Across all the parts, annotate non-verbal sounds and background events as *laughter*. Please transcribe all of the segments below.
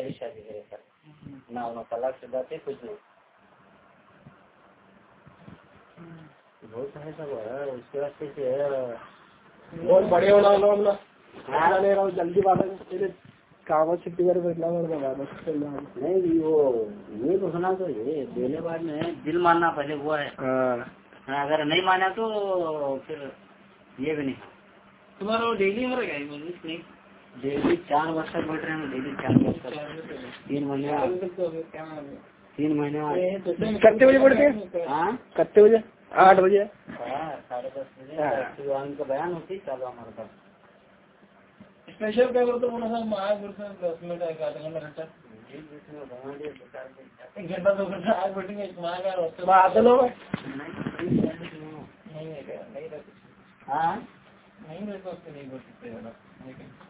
پہلی شادی کرے سر نہ انہوں طلاق شدہ تھے کچھ نہیں۔ بہت ہاں، اس کے واسطے سے بہت بڑے ہونا جلدی بات ہے۔ نہیں جی، وہ یہ تو یہ میں دل ماننا پہلے ہوا ہے۔ ہاں، اگر نہیں مانا تو پھر یہ بھی نہیں۔ تمہارا ڈیلی ہو رہا ہے ڈیلی چار برس تک بیٹھ رہے ہیں ہاں کتنے بجے آٹھ بجے ساڑھے نہیں بیٹھ سکتے نہیں بیٹھ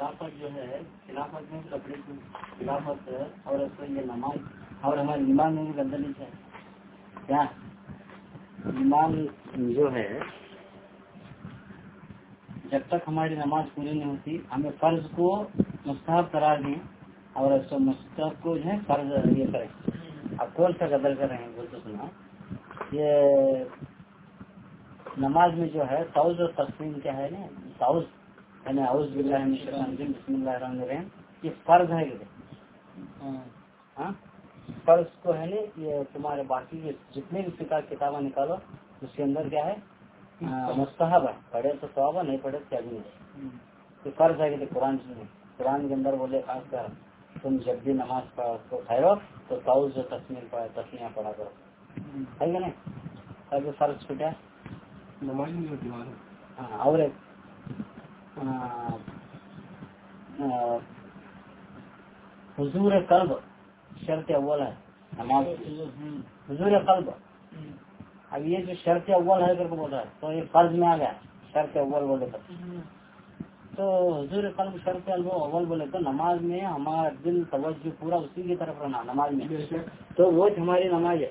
خلافت جو ہے، خلافت میں کپڑے کی خلافت اور اس یہ نماز اور ہمارے ایمان میں بھی گندگی ہے کیا؟ ایمان جو ہے، جب تک ہماری نماز پوری نہیں ہوتی، ہمیں فرض کو مستحب قرار دیں اور اس کو مستحب کو جو ہے فرض یہ کریں۔ آپ کون سا قدر کر رہے ہیں؟ بول تو سنا یہ نماز میں جو ہے ساؤز اور تقسیم کیا ہے نا؟ ساؤز انا فرض ہے ہاں؟ فرض کو ہے نا یہ تمہارے باقی کے جتنے بھی فکا کتابیں نکالو اس کے اندر کیا ہے؟ مستحب ہے۔ پڑھے تو سواب ہے نہیں پڑھے تو فرض ہے کہ قرآن قرآن کے اندر بولے خاص کر تم جب بھی نماز پڑھو ٹھہرو تو تاؤز جو تسمیر پڑھا تسمیاں پڑھا کرو۔ ہے کہ نہیں؟ فرض چھوٹا نماز ہاں اور ایک حضور قلب شرط اول ہے نماز حضور قلب۔ اب یہ جو شرط اول ہے تو یہ فرض میں آ گیا شرط اول بولے تو۔ تو حضور قلب شرط اول بولے تو نماز میں ہمارا دل توجہ پورا اسی کی طرف رہنا نماز میں۔ تو وہ ہماری نماز ہے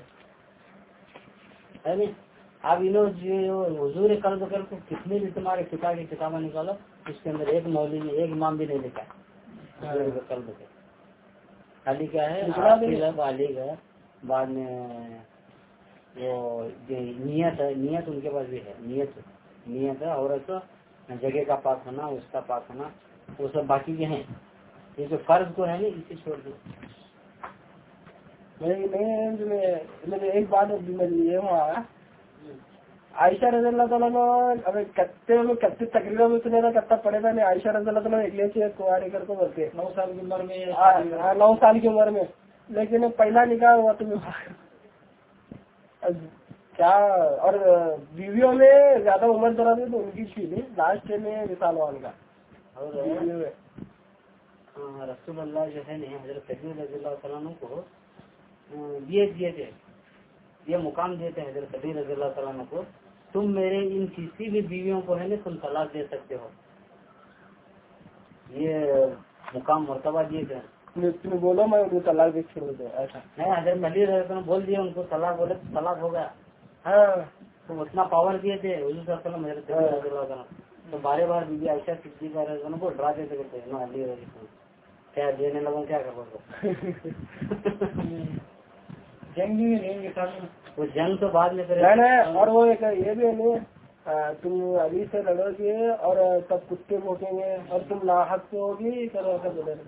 اب انہوں جو حضور قلب کر کے کتنے بھی تمہارے کتاب کی کتابیں نکالو اس کے اندر ایک مولوی نے ایک امام بھی نہیں لکھا۔ ہاں۔ قلب کے کیا ہے علی کا بعد میں وہ نیت ہے نیت ان کے پاس بھی ہے۔ نیت نیت ہے عورت جگہ کا پاک ہونا اس کا پاک ہونا وہ سب باقی کے ہیں۔ یہ جو فرض کو ہے نا اسے چھوڑ دو۔ میں ایک بات یہ ہوا۔ عائشہ رضی اللہ تعالیٰ ابھی کتے کتے تقریباً میں اتنے میرا کتا پڑے تھا میں عائشہ رضی اللہ تعالیٰ اگلے سے کنواری کر کو بولتے نو سال کی عمر میں ہاں،, ہاں نو سال کی عمر میں۔ لیکن پہلا نکاح ہوا تو کیا؟ اور بیویوں میں زیادہ عمر دراز ہے تو ان کی تھی لاسٹ میں مثال وال کا رسول اللہ جو ہے نا حضرت رضی اللہ تعالیٰ کو یہ دیے تھے یہ مقام دیتے ہیں حضرت علی رضی اللہ تعالیٰ کو تم میرے ان کسی بھی بیویوں کو ہے نا تم طلاق دے سکتے ہو۔ یہ مقام مرتبہ دیے گئے۔ بولو میں ان کو طلاق بھی چھوڑ دے نہیں اگر ملی رہے تو بول دیا ان کو طلاق بولے تو طلاق ہو گیا۔ ہاں تم اتنا پاور دیے تھے حضور صلی اللہ علیہ حضرت حضرت رضی اللہ تعالیٰ تو بارے بار بی بی عائشہ صدیقہ کا رضی اللہ کو ڈرا دیتے کرتے ہیں علی رضی کیا دینے لگوں کیا کرو *laughs* جنگی نہیں وہ جنگ تو بعد میں اور وہ ایک یہ بھی نہیں تم علی سے لڑو گے اور سب کتے موٹیں گے اور تم لاحق سے ہوگی سر ایسا بدل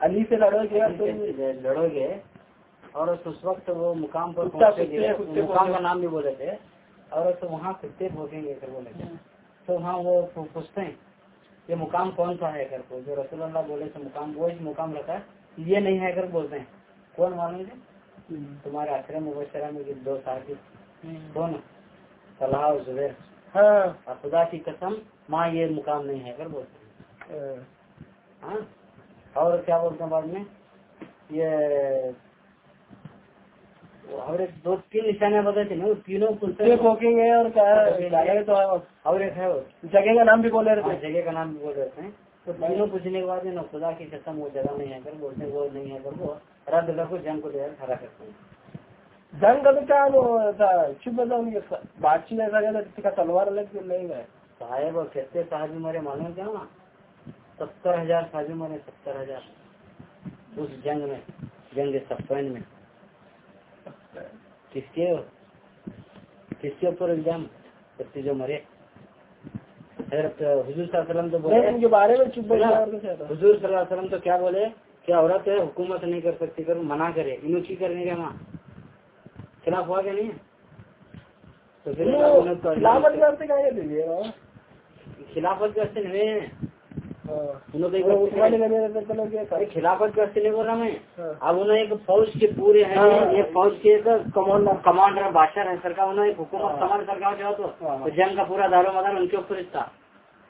علی سے لڑو گے لڑو گے اور اس وقت وہ مقام پر مقام کا نام بھی بولے تھے اور وہاں کتے پھوٹیں گے بولے تھے۔ تو وہاں وہ پوچھتے ہیں یہ مقام کون سا ہے کر کو؟ جو رسول اللہ بولے تھے مقام وہ مقام رکھا ہے۔ یہ نہیں ہے کر بولتے ہیں۔ کون معلوم ہے جی؟ تمہارے آخر مبشرہ میں دو ساتھی کون؟ صلاح اور زبیر۔ ہاں۔ اور خدا کی قسم ماں یہ مقام نہیں ہے کر بولتے ہیں۔ ہاں۔ ہاں؟ اور کیا بولتے ہیں بعد میں؟ یہ دو تین نشانیاں بتائی تھی تینوں کلچر اور جگہ کا نام بھی بول رہے تھے۔ جگہ کا نام بھی بول رہے تھے۔ تو پوچھنے کے بعد خدا کی قسم وہ جگہ نہیں ہے اگر بولتے وہ نہیں ہے اگر وہ رد کو جنگ کو لے کر کھڑا کرتے ہیں۔ جنگ کا وہ چپ بتاؤ بات چیت ایسا کہتا تلوار الگ لے گئے صاحب اور کہتے صاحب مرے معلوم کیا نا ستر ہزار صاحب مرے ستر ہزار۔ اس جنگ میں جنگ سفین میں۔ کس کے کس کے اوپر الزام؟ جو مرے؟ حضرت حضور صلی اللہ علیہ وسلم تو بولے ان کے بارے میں چپ حضور صلی اللہ علیہ وسلم تو کیا بولے؟ کیا عورت ہے حکومت نہیں کر سکتی کر منع کرے۔ انوچی کرنے کے وہاں؟ خلاف ہوا کہ نہیں؟ خلافت کرتے خلافت کرتے نہیں بول رہا میں۔ اب انہوں ایک فوج کے پورے ہیں ایک فوج کے کمانڈر۔ بادشاہ ہیں سرکار انہوں ایک حکومت سامان سرکار جو تو جنگ کا پورا دار و مدار ان کے اوپر تھا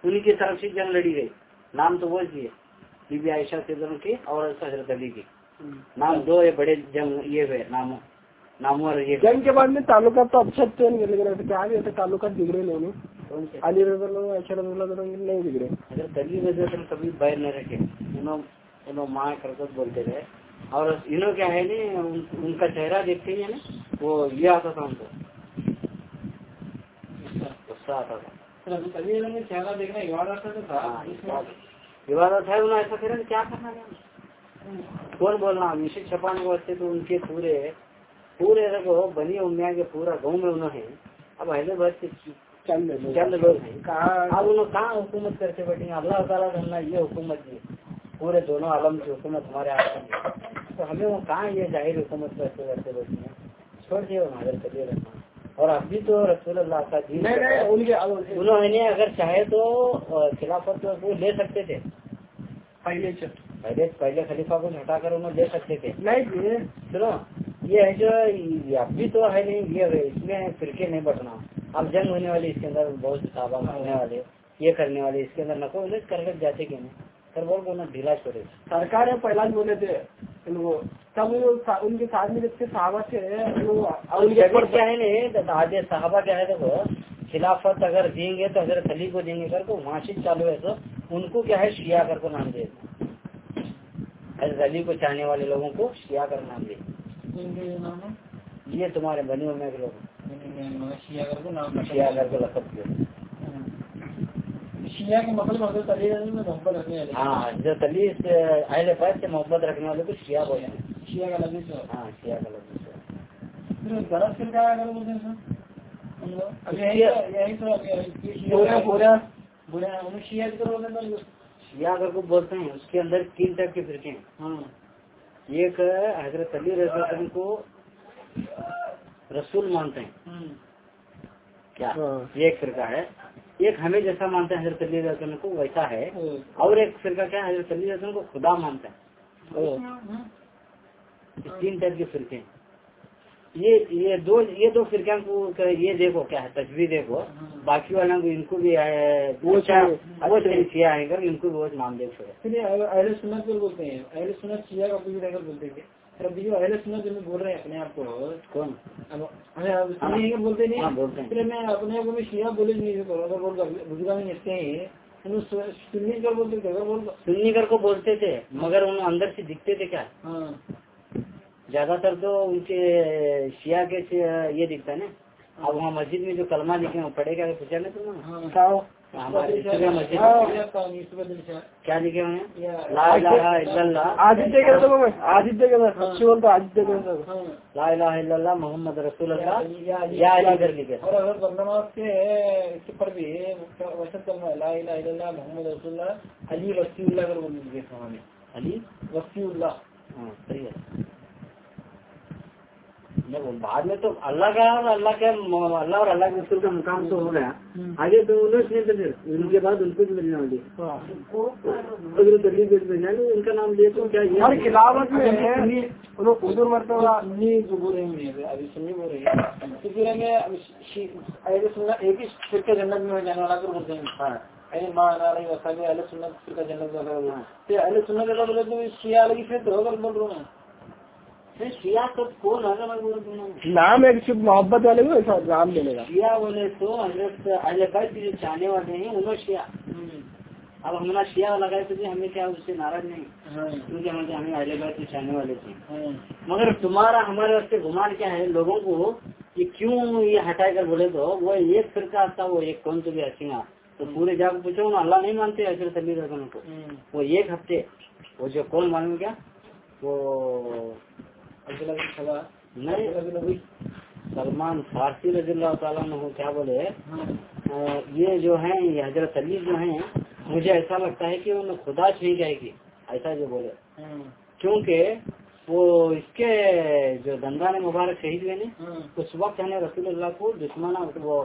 ان کی طرف سے جنگ لڑی گئی۔ نام تو وہ جی بی بی عائشہ صدر کی اور حضرت علی کی۔ نام دو یہ بڑے جنگ یہ ہوئے ناموں۔ نامور یہ۔ جنگ کے بعد میں تعلقات تو اچھا تو نہیں لیکن ایسے کیا گیا تعلقات بگڑے نہیں علی رضا اللہ عائشہ رضی اللہ عنہ نہیں بگڑے۔ اگر علی رضی اللہ کبھی باہر نہ رکھے انہوں انہوں ماں کرکت بولتے رہے۔ اور انہوں کیا ہے نہیں ان کا چہرہ دیکھتے ہیں نا وہ یہ آتا تھا ان کو۔ غصہ آتا تھا۔ عبادت ہے ایسا کریں کیا کرنا کون بولنا ہمیشہ چھپانے واسطے تو ان کے پورے پورے رکھو بنی امیا کے پورا گاؤں میں انہوں ہیں اب اہل بھر کے چند لوگ ہیں اب انہوں کہاں حکومت کرتے بیٹھے اللہ تعالیٰ کرنا یہ حکومت دی پورے دونوں عالم کی حکومت ہمارے ہاتھ میں تو ہمیں وہ کہاں یہ ظاہر حکومت کرتے کرتے بیٹھے ہیں؟ چھوڑ دیے وہ ہمارے کریے رکھنا اور اب بھی تو رسول اللہ کا دین انہوں نے اگر چاہے تو خلافت وہ لے سکتے تھے۔ پہلے پہلے پہلے خلیفہ کو ہٹا کر انہوں لے سکتے تھے۔ نہیں سنو یہ ہے جو اب بھی تو ہے نہیں یہ اس میں فرقے نہیں بٹنا۔ اب جنگ ہونے والی اس کے اندر بہت صحابہ ہونے والے یہ کرنے والے اس کے اندر نہ کوئی کر کر جاتے کہ نہیں سر بول کو ڈھیلا چھوڑے۔ سرکار پہلا بولے تھے۔ تب وہ ان کے ساتھ میں جتنے صحابہ تھے ان کے آج صحابہ کیا ہے دیکھو خلافت اگر دیں گے تو اگر علی کو دیں گے کر کو واشد چالو ہے تو ان کو کیا ہے شیعہ کر کو نام دے حضرت علی کو چاہنے والے لوگوں کو شیعہ کر نام دے یہ تمہارے بنی ہونے کے لوگ شیعہ کر کو نام شیعہ کر کو رکھ دے مطلب محبت رکھنے والے ہاں، اہل سے محبت رکھنے والے کو شیعہ بولے شیعہ کا ہاں، شیعہ اگر بولتے ہیں بولتے ہیں کو بولتے ہیں اس کے اندر تین ٹائپ کے فرقے ہیں۔ ایک حضرت علی رضا کو رسول مانتے ہیں۔ کیا؟ ہاں۔ یہ ایک فرقہ ہے۔ ایک ہمیں جیسا مانتا ہے حضرت علی رسم کو ویسا ہے اور ایک فرقہ کیا حضرت علی رسم کو خدا مانتا ہے۔ تین ٹائپ کے فرقے یہ یہ دو یہ دو فرقے کو یہ دیکھو کیا ہے تصویر دیکھو۔ باقی والوں کو ان کو بھی وہ اچھا، ان کو بھی وہ مان دیکھو اہل سنت بولتے ہیں۔ اہل سنت شیعہ کا بولتے ہیں۔ اہل سنت میں بول رہے ہیں اپنے آپ کو کون؟ بولتے نہیں ہاں، پھر میں اپنے آپ کو شیعہ بولے نہیں بول رہا سنی کر تھے کر کو بولتے تھے مگر ان اندر سے دکھتے تھے کیا؟ ہاں۔ زیادہ تر تو ان کے شیعہ کے یہ دکھتا ہے نا۔ اب وہاں مسجد میں جو کلمہ لکھے وہ پڑے گا پوچھا نا تم کیا لکھے ہوئے آدتیہ ہاں۔ ہاں۔ ہاں۔ اللہ۔ محمد رسول اللہ۔ یا علی گڑھ لکھے اور اگر کے اس پر بھی وشن کرنا ہے اللہ محمد رسول اللہ علی وسیع اللہ وہ لکھے علی؟ وسیع اللہ۔ صحیح ہے۔ بعد میں تو اللہ کا اور اللہ کے اللہ اور اللہ کے رسول کا مقام تو ہو گیا۔ آگے تو ان کے بعد ان کو بھی ملنے والی۔ ان کا نام لے تو کیا ہر کلاوت میں حضور مرتبہ جو بول رہی ابھی سنی بول رہی ہے۔ کسی میں ایک ہی شرکت جنت میں جانے والا کر بولتے ہیں جنت میں ہاں۔ شیعہ الگ فرق ہوگا بول رہا ہوں نام ایک صرف محبت والے ہوئے ساتھ نام ملے گا۔ بولے تو حضرت جو چاہنے والے ہیں انہوں اب لگائے ہمیں کیا اس سے ناراض نہیں؟ ہاں۔ کیونکہ ہمیں کے چاہنے والے تھے۔ ہاں۔ مگر تمہارا ہمارے واسطے گمان کیا ہے لوگوں کو کہ کیوں یہ ہٹا کر بولے تو؟ وہ ایک فرقہ آتا وہ ایک کون تو بھی اچھا تو پورے جا کے پوچھو نا اللہ نہیں مانتے اچھے سبھی کو۔ ہاں۔ وہ ایک ہفتے وہ جو کون مانوں کیا؟ وہ نہیں سلمان فارسی رضی اللہ تعالیٰ نے کیا بولے؟ ہاں۔ یہ جو ہیں یہ حضرت علی جو ہیں مجھے ایسا لگتا ہے کہ انہیں خدا چھین جائے گی ایسا جو بولے۔ ہاں۔ کیونکہ وہ اس کے جو دندان مبارک شہید ہوئے نا ہاں۔ اس وقت ہمیں رسول اللہ کو دشمن وہ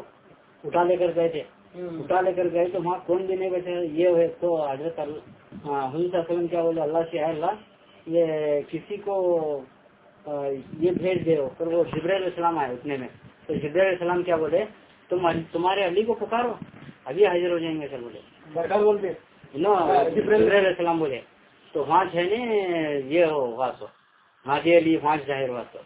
اٹھا لے کر گئے تھے۔ اٹھا لے کر گئے تو وہاں کون بھی نہیں بیٹھے یہ ہوئے تو حضرت اللہ کیا بولے؟ اللہ سے اللہ یہ کسی کو یہ بھیج دے ہو پھر وہ جبر علیہ السلام آئے اتنے میں۔ تو جبر علیہ السلام کیا بولے؟ تم تمہارے علی کو پکارو ابھی حاضر ہو جائیں گے سر بولے۔ بول علیہ السلام بولے۔ تو ہانچ ہے نا یہ ہو واسو ہاتھ جی علی ہانچ ظاہر واسو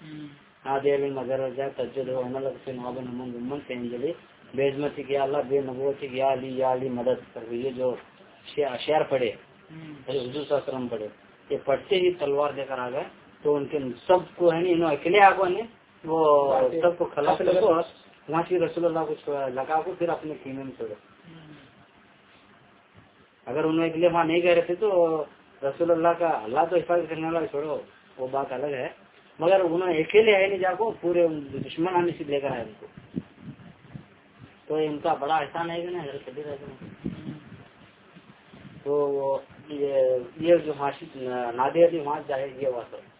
ہاتھ جی علی مگر تجد ہو عمل حسین وابن امن امن سے انجلی بے عزمت کیا اللہ بے نبو کی یا علی یا علی مدد کر یہ جو شعر پڑھے۔ حضور صلی اللہ علیہ وسلم پڑھے۔ یہ پڑھتے ہی تلوار دے کر آ گئے۔ تو ان کے سب کو یعنی ہے نا اکیلے آگو نے وہ سب کو خلاص لگو وہاں سے رسول اللہ کو لگا کو پھر اپنے خیمے میں چھوڑا اگر انہوں اکیلے وہاں نہیں گئے رہتے تو رسول اللہ کا اللہ تو حفاظت کرنے والا چھوڑو وہ بات الگ ہے۔ مگر انہوں نے اکیلے آئے نہیں جا کو پورے دشمن آنے سے لے کر آئے ان کو۔ تو ان کا بڑا احسان ہے کہ نا حضرت کبیر ہے تو یہ جو ہاشی حاصل نادر وہاں جائے یہ وہاں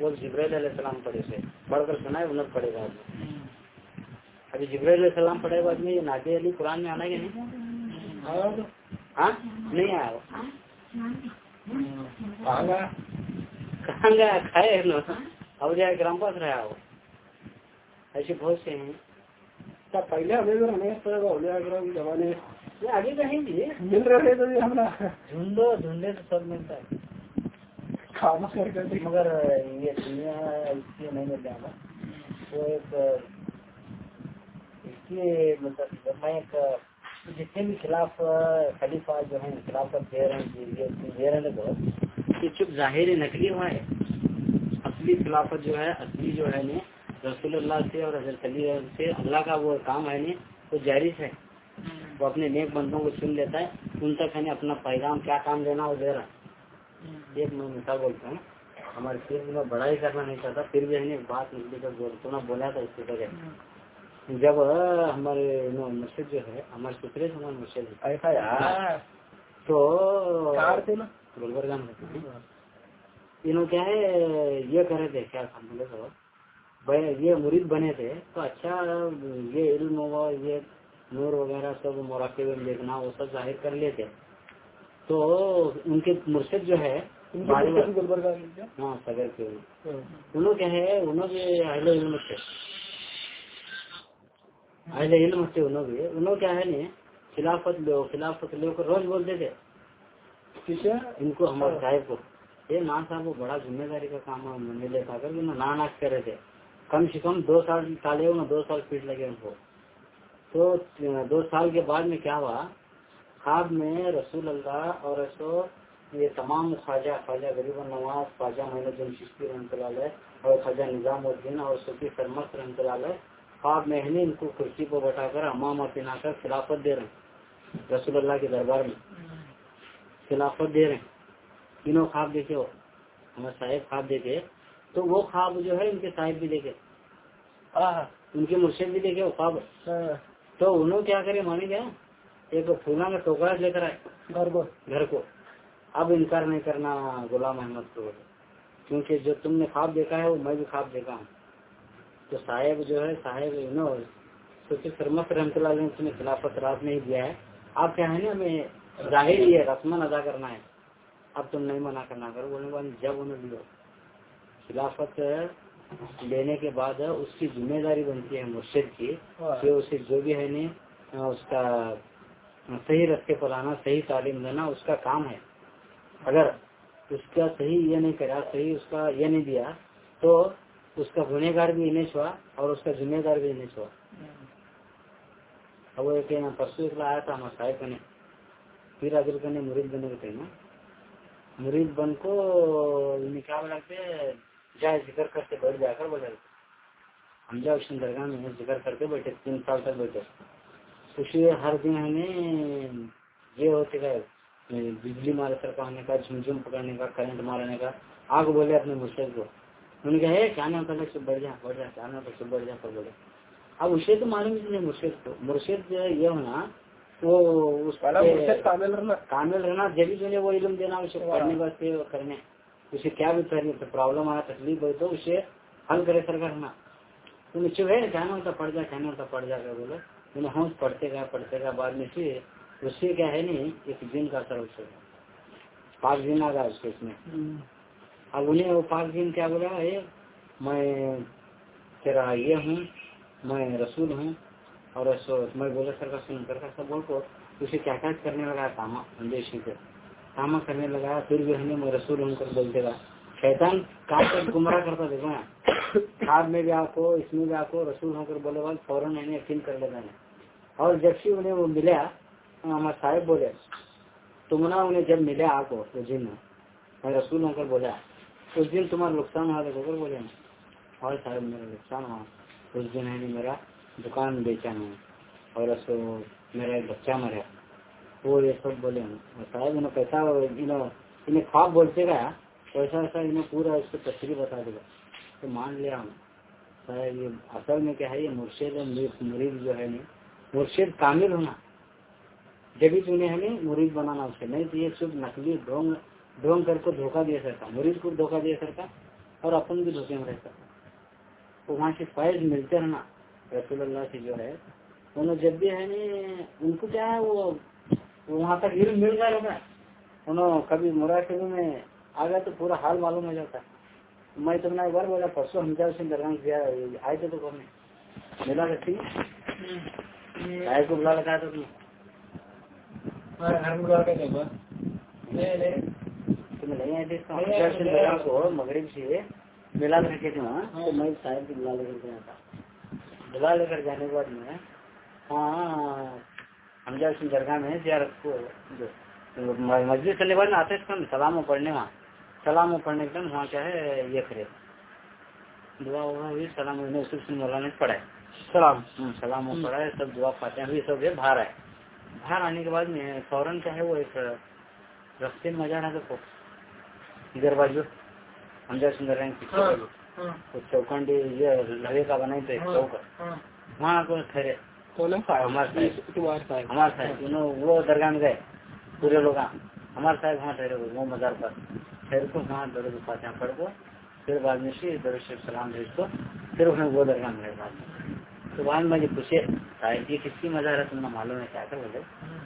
وہ جبریل علیہ السلام پڑھے سے پڑھ کر سنا ہے ہنر پڑے گا۔ آدمی ابھی جبریل علیہ السلام پڑھے گا آدمی یہ ناد علی قرآن میں آنا ہے نہیں؟ ہاں؟ نہیں آیا کہاں گیا کھائے اب جائے گرام پاس رہا ہو ایسے بہت سے ہیں۔ پہلے ہمیں ابھی کہیں گے مل رہے تو سب ملتا ہے۔ کھانا کر دی مگر یہ دنیا اس لیے نہیں مل جانا تو ایک اس لیے مطلب میں ایک جتنے بھی خلاف خلیفہ جو ہیں خلاف دے رہے ہیں دے رہے ہیں بہت یہ چپ ظاہر نقلی ہوا ہے اصلی خلافت جو ہے اصلی جو ہے نا رسول اللہ سے اور حضرت علی سے اللہ کا وہ کام ہے نا وہ جہرس ہے وہ اپنے نیک بندوں کو چن لیتا ہے ان تک ہے نا اپنا پیغام کیا کام دینا وہ دے رہا ہے ایک میں مثال بولتا ہوں۔ ہمارے فیلڈ میں بڑائی کرنا نہیں چاہتا پھر بھی ہم نے بات لے کر نا بولا تھا اس کی وجہ جب ہمارے مسجد جو ہے ہمارے سپرے ہمارے مسجد۔ ایسا تو گلبر گان کیا ہے یہ کرے تھے کیا سمجھے تو۔ یہ مرید بنے تھے۔ تو اچھا یہ علم ہوگا یہ نور وغیرہ سب مراقبے دیکھنا وہ سب ظاہر کر لیتے۔ تو ان کے مرشد جو ہے ہاں سگر کے انہوں علم سے۔ انہوں انہوں کیا ہے نا خلافت لو خلافت لو کر روز بولتے تھے۔ ان کو ہمارے صاحب کو۔ یہ نان صاحب کو بڑا ذمہ داری کا کام ہے ملے کر نان آج کر رہے تھے۔ کم سے کم دو سال تالے میں دو سال پیٹ لگے ان کو۔ تو دو سال کے بعد میں کیا ہوا؟ آپ میں رسول اللہ اور رسول یہ تمام خواجہ خواجہ غریب النواز خواجہ محمد الدین شفقی رحمۃ اللہ علیہ اور خواجہ نظام الدین اور صوفی فرمت رحمۃ اللہ علیہ خواب میں ان کو کرسی کو بٹھا کر امام اور پنا کر خلافت دے رہے ہیں رسول اللہ کے دربار میں خلافت دے رہے ہیں۔ تینوں خواب دیکھے ہو ہمیں صاحب خواب دیکھے تو وہ خواب جو ہے ان کے صاحب بھی دیکھے۔ ان کے مرشد بھی دیکھے وہ خواب۔ ہاں۔ تو انہوں کیا کرے مانے گئے؟ ایک پھولا میں ٹوکرا لے کر آئے۔ گھر کو۔ گھر کو۔ اب انکار نہیں کرنا غلام احمد کو۔ کیونکہ جو تم نے خواب دیکھا ہے وہ میں بھی خواب دیکھا ہوں۔ تو صاحب جو ہے صاحب سرمت رحمۃ اللہ علیہ نے اس خلافت رات نہیں دیا ہے۔ آپ کیا ہے نا ہمیں ظاہر ہی ہے رسمن ادا کرنا ہے۔ اب تم نہیں منع کرنا۔ کرو بولنے والے جب انہیں لو خلافت لینے کے بعد اس کی ذمہ داری بنتی ہے مرشد کی کہ اسے جو بھی ہے نا اس کا صحیح رستے پر آنا، صحیح تعلیم دینا، اس کا کام ہے۔ اگر اس کا صحیح یہ نہیں کرا، صحیح اس کا یہ نہیں دیا، تو اس کا گنہ گار بھی انہیں چھوا اور اس کا ذمہ دار بھی انہیں چھوا۔ اب وہ کہ پرسو اکلا آیا تھا ہمارا صاحب بنے پھر اگر کنے مرید بنے کو کہنا مرید بن کو یعنی نکاح بنا کے جائے ذکر کرتے، بیٹھ جا کر بیٹھے ہم جا اس درگاہ میں ذکر کرتے بیٹھے، تین سال تک بیٹھے۔ خوشی ہر دن ہمیں یہ ہوتے گا بجلی مارے سرکانے کا جھمجھم پکڑنے کا کرنٹ مارنے کا آگ بولے اپنے مسئلے کو۔ ان کا ہے کیا نام کرنا سب بڑھ جا بڑھ جا کیا نام کر سب بڑھ جا پر بولے۔ اب اسے تو معلوم نہیں مرشد کو۔ مرشد جو ہے یہ ہونا وہ اس کامل رہنا۔ کامل رہنا جب بھی جو ہے وہ علم دینا اسے پڑھنے ہاں۔ واسطے کرنے۔ اسے کیا بھی کرنے تو پرابلم آیا تکلیف ہوئی تو اسے حل کرے سر کرنا ہے کیا کہنا ہوتا پڑ جا کیا کہنا ہوتا پڑ جا کر بولے؟ یعنی تو نماز پڑھتے گا پڑھتے گا بعد میں سے اس سے کیا ہے نہیں ایک دن کا اثر اس سے پانچ دن آ رہا اس کے اس میں۔ اب انہیں وہ پانچ دن کیا بولا ہے میں تیرا یہ ہوں میں رسول ہوں اور میں بولا سر کا سن کر کا سب بول کو اسے کیا کیا کرنے لگا تاما اندیشی کو تاما کرنے لگا پھر بھی ہم نے میں رسول ہوں کر بولتے گا شیطان کام کر گمراہ کرتا دیکھا خواب میں بھی آپ کو اس میں بھی آپ کو رسول ہو کر بولے بال فوراً یقین کر لینا ہے اور جب سے انہیں وہ ملا ہمارا صاحب بولے، تم تمنا انہیں جب ملے آپ کو اس دن میں رسول ہو کر بولا اس دن تمہارا نقصان ہوا، تو بولے۔ اور صاحب، میرا نقصان ہوا۔ اس دن ہے، میرا دکان بیچا ہے۔ اور اس میرا ایک بچہ مرا وہ یہ سب بولے۔ اور صاحب، انہیں پیسہ انہیں خواب بولتے گا ویسا ویسا انہیں پورا اس کو تشریح بتا دے۔ گا تو مان لیا ہوں صاحب، یہ اصل میں کیا ہے، یہ مرشد مریض جو ہے۔ نہیں مرشد کامل ہونا۔ جب جبھی تم نے ہمیں مرید بنانا اسے نہیں تو یہ سب نقلی ڈھونگ ڈھونگ کر کے دھوکہ دے سکتا۔ مرید کو دھوکہ دے سکتا اور اپن بھی دھوکے میں رہ سکتا۔ تو وہاں سے فائز ملتے رہنا رسول اللہ سے جو ہے، انہوں جب بھی ہے ان کو کیا ہے، وہ، وہاں تک علم مل گیا ہوگا۔ انہوں کبھی مراقبے میں آ گیا تو پورا حال معلوم ہو جاتا۔ میں تم نے ایک بار بولا، پرسوں ہم جاؤ سنگ درگان کیا آئے تھے تو کون ملا رکھی شاید کو بلا لگایا تھا مغرب سے بلا رکھے تھے وہاں تو میں شاید کو بلا لے کر گیا تھا بلا لے کر جانے کے بعد میں ہاں ہم جب سنگھ درگاہ میں زیارت کو مسجد چلے بعد آتے کم سلام و پڑھنے وہاں سلام و پڑھنے کے دم وہاں کیا ہے یہ کرے دعا ہوا ہوئی سلام مولانا نے پڑھا ہے سلام. ہاں، سلام ہو پڑا ہے سب دعا پاتے ہیں ابھی سب یہ باہر آئے۔ باہر آنے کے بعد میں فوراً کیا ہے وہ ایک رستے میں جانا تھا ادھر بازو اندر سندر رہے چوکن یہ لوہے کا بنا تھا چوک وہاں کو ٹھہرے ہمارے صاحب وہ درگاہ میں گئے پورے لوگ ہمارے صاحب وہاں ٹھہرے ہوئے وہ مزار پر۔ ٹھہر کو وہاں درد پاتے ہیں پڑھ کو پھر بعد میں سے درد سے سلام بھیج کو پھر انہیں وہ درگاہ میں گئے۔ بعد میں سبحان میں جو پوچھے صاحب یہ کس کی مزہ رہا تم نے معلوم ہے کیا کر بولے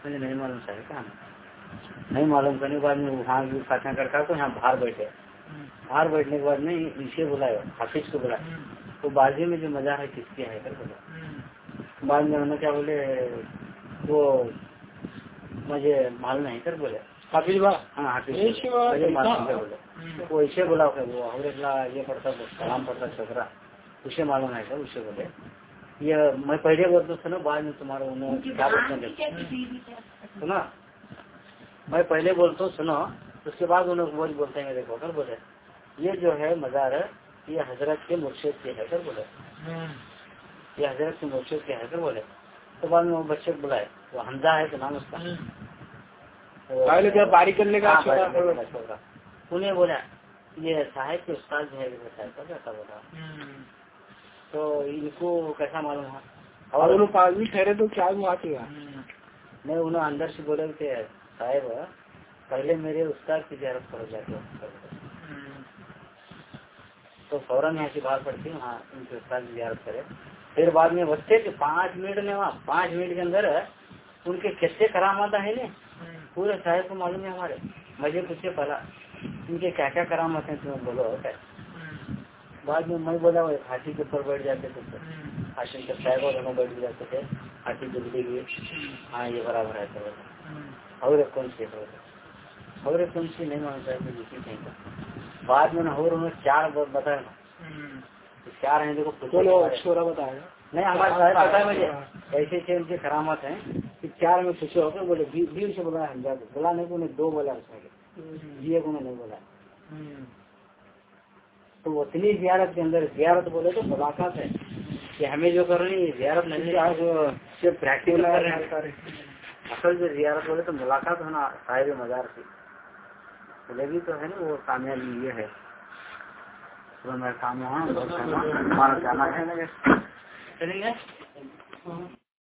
مجھے نہیں معلوم صاحب کہاں؟ نہیں معلوم کرنے کے بعد میں وہاں بھی خاتمہ کرتا تو یہاں باہر بیٹھے۔ باہر بیٹھنے کے بعد میں اسے بلایا حافظ کو بلایا۔ تو بازی میں جو مزہ ہے کس کی ہے؟ کر بولے بعد میں انہوں نے کیا بولے وہ مجھے معلوم نہیں کر بولے۔ حافظ با ہاں حافظ۔ بولے۔ وہ اسے بلاؤ کر وہ حضرت یہ پڑھتا سلام پڑھتا چھوکرا۔ اسے معلوم ہے سر اسے بولے۔ یہ میں پہلے ورد سے نا بعد میں تمہارا انہوں سنا میں پہلے بولتا ہوں سنا اس کے بعد انہوں بول بولتے ہیں دیکھو کر بولے۔ یہ جو ہے مزار ہے یہ حضرت کے مرشد کے ہے کر بولے۔ یہ حضرت کے مرشد کے ہے کر بولے۔ تو بعد میں وہ بچے بلائے وہ حمزہ ہے تو نام اس کا۔ باری کرنے کا ہاں، انہیں بولا یہ صاحب کے استاد جو ہے بتایا تو ان کو کیسا معلوم ہوا؟ اور انہوں پاس بھی ٹھہرے تو کیا ہوا کیا میں انہوں اندر سے بولے کہ صاحب پہلے میرے استاد کی زیارت کرو جا کے۔ تو فوراً یہاں سے باہر پڑتی ہوں ہاں ان کے استاد کی زیارت کرے۔ پھر بعد میں بچتے کہ پانچ منٹ میں وہاں پانچ منٹ کے اندر ان کے کیسے کرامات ہیں نا؟ پورے صاحب کو معلوم ہے ہمارے۔ مجھے پوچھے پہلا ان کے کیا کیا کرامات ہیں؟ تمہیں بولو ہوتا ہے بعد میں میں بولا وہ ہاتھی کے اوپر بیٹھ جاتے تھے۔ ہاشن کے صاحب اور ہمیں بیٹھ جاتے تھے۔ ہاتھی کے جلدی لیے ہاں یہ برابر ہے تو اور کون سی ہو اور کون سی نہیں مانتا ہے نے دوسری نہیں۔ بعد میں ہو رہا چار بتایا نا چار ہیں دیکھو بتایا۔ نہیں ہمارے ایسے ایسے ہیں۔ کہ چار میں پوچھے ہو کے بولے بیس سے بولا ہے بولا نہیں کہ انہیں دو بولا اس میں یہ جی، انہوں نے بولا تو وطنی زیارت کے اندر زیارت بولے تو ملاقات ہے کہ ہمیں جو کر رہی ہیں زیارت نہیں اصل جو زیارت بولے تو ملاقات ہونا صاحب مزار سے بھی تو ہے نا وہ کامیابی یہ ہے۔ میرا کام ہمارا جانا ہے۔ چلیں گے۔